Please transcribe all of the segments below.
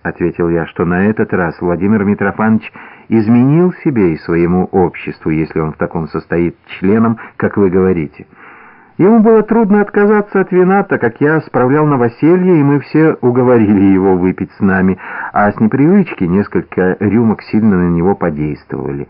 — ответил я, — что на этот раз Владимир Митрофанович изменил себе и своему обществу, если он в таком состоит членом, как вы говорите. Ему было трудно отказаться от вина, так как я справлял новоселье, и мы все уговорили его выпить с нами, а с непривычки несколько рюмок сильно на него подействовали.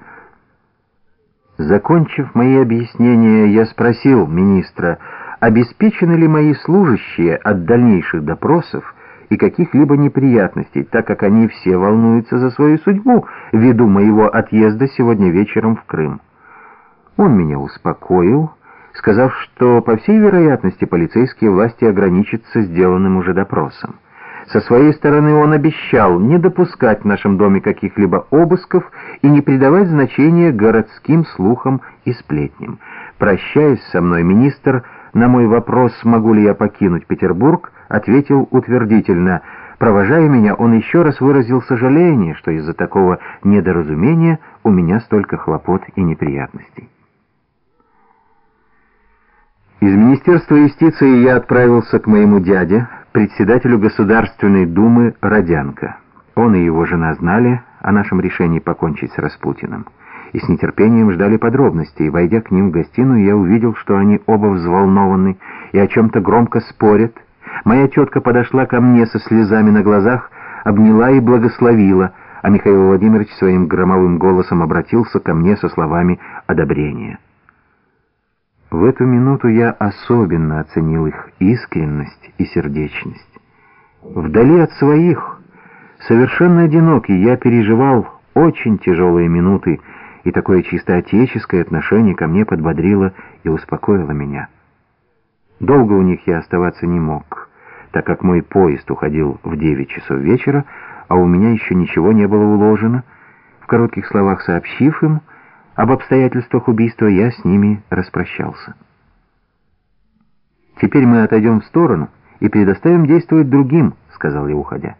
Закончив мои объяснения, я спросил министра, обеспечены ли мои служащие от дальнейших допросов и каких-либо неприятностей, так как они все волнуются за свою судьбу ввиду моего отъезда сегодня вечером в Крым. Он меня успокоил, сказав, что, по всей вероятности, полицейские власти ограничатся сделанным уже допросом. Со своей стороны он обещал не допускать в нашем доме каких-либо обысков и не придавать значения городским слухам и сплетням. Прощаясь со мной, министр на мой вопрос, могу ли я покинуть Петербург, ответил утвердительно. Провожая меня, он еще раз выразил сожаление, что из-за такого недоразумения у меня столько хлопот и неприятностей. Из Министерства юстиции я отправился к моему дяде, председателю Государственной Думы Родянко. Он и его жена знали о нашем решении покончить с Распутиным и с нетерпением ждали подробностей. Войдя к ним в гостиную, я увидел, что они оба взволнованы и о чем-то громко спорят. Моя тетка подошла ко мне со слезами на глазах, обняла и благословила, а Михаил Владимирович своим громовым голосом обратился ко мне со словами одобрения. В эту минуту я особенно оценил их искренность и сердечность. Вдали от своих, совершенно одинокий, я переживал очень тяжелые минуты, и такое чисто отеческое отношение ко мне подбодрило и успокоило меня. Долго у них я оставаться не мог, так как мой поезд уходил в девять часов вечера, а у меня еще ничего не было уложено. В коротких словах сообщив им, об обстоятельствах убийства я с ними распрощался. «Теперь мы отойдем в сторону и предоставим действовать другим», — сказал я, уходя.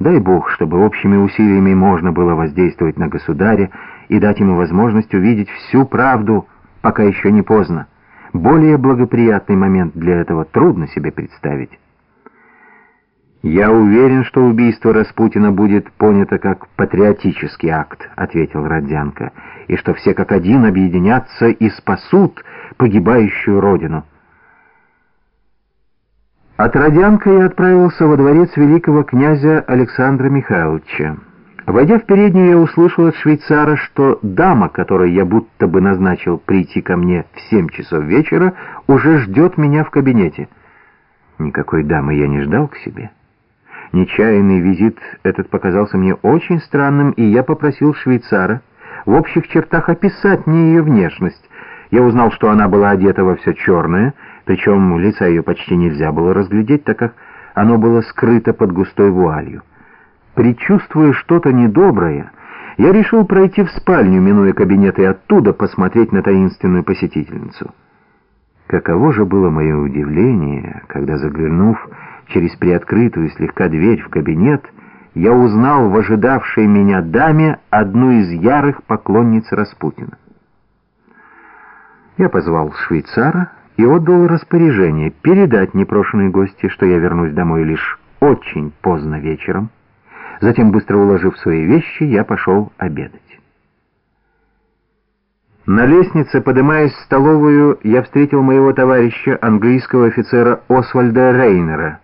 «Дай Бог, чтобы общими усилиями можно было воздействовать на государя и дать ему возможность увидеть всю правду, пока еще не поздно. Более благоприятный момент для этого трудно себе представить». «Я уверен, что убийство Распутина будет понято как патриотический акт», — ответил Родзянко, «и что все как один объединятся и спасут погибающую родину». От Родянка я отправился во дворец великого князя Александра Михайловича. Войдя в переднюю, я услышал от швейцара, что дама, которой я будто бы назначил прийти ко мне в семь часов вечера, уже ждет меня в кабинете. Никакой дамы я не ждал к себе. Нечаянный визит этот показался мне очень странным, и я попросил швейцара в общих чертах описать мне ее внешность. Я узнал, что она была одета во все черное, причем лица ее почти нельзя было разглядеть, так как оно было скрыто под густой вуалью. Причувствуя что-то недоброе, я решил пройти в спальню, минуя кабинет, и оттуда посмотреть на таинственную посетительницу. Каково же было мое удивление, когда, заглянув через приоткрытую слегка дверь в кабинет, я узнал в ожидавшей меня даме одну из ярых поклонниц Распутина. Я позвал швейцара и отдал распоряжение передать непрошенной гости, что я вернусь домой лишь очень поздно вечером. Затем, быстро уложив свои вещи, я пошел обедать. На лестнице, поднимаясь в столовую, я встретил моего товарища, английского офицера Освальда Рейнера.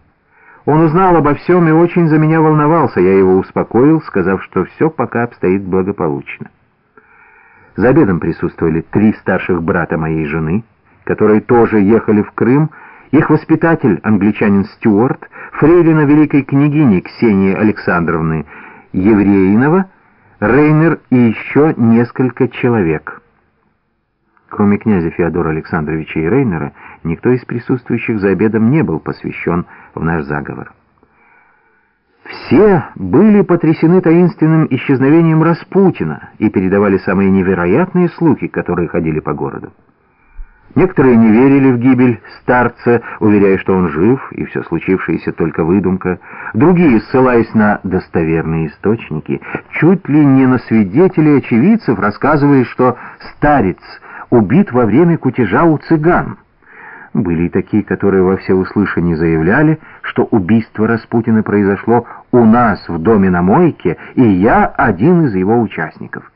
Он узнал обо всем и очень за меня волновался. Я его успокоил, сказав, что все пока обстоит благополучно. За обедом присутствовали три старших брата моей жены, которые тоже ехали в Крым, их воспитатель, англичанин Стюарт, фрейлина великой княгини Ксении Александровны Евреинова, Рейнер и еще несколько человек. Кроме князя Феодора Александровича и Рейнера, никто из присутствующих за обедом не был посвящен в наш заговор. Все были потрясены таинственным исчезновением Распутина и передавали самые невероятные слухи, которые ходили по городу. Некоторые не верили в гибель старца, уверяя, что он жив, и все случившееся только выдумка. Другие, ссылаясь на достоверные источники, чуть ли не на свидетелей очевидцев, рассказывали, что старец убит во время кутежа у цыган. Были и такие, которые во всеуслышание заявляли, что убийство Распутина произошло у нас в доме на мойке, и я один из его участников.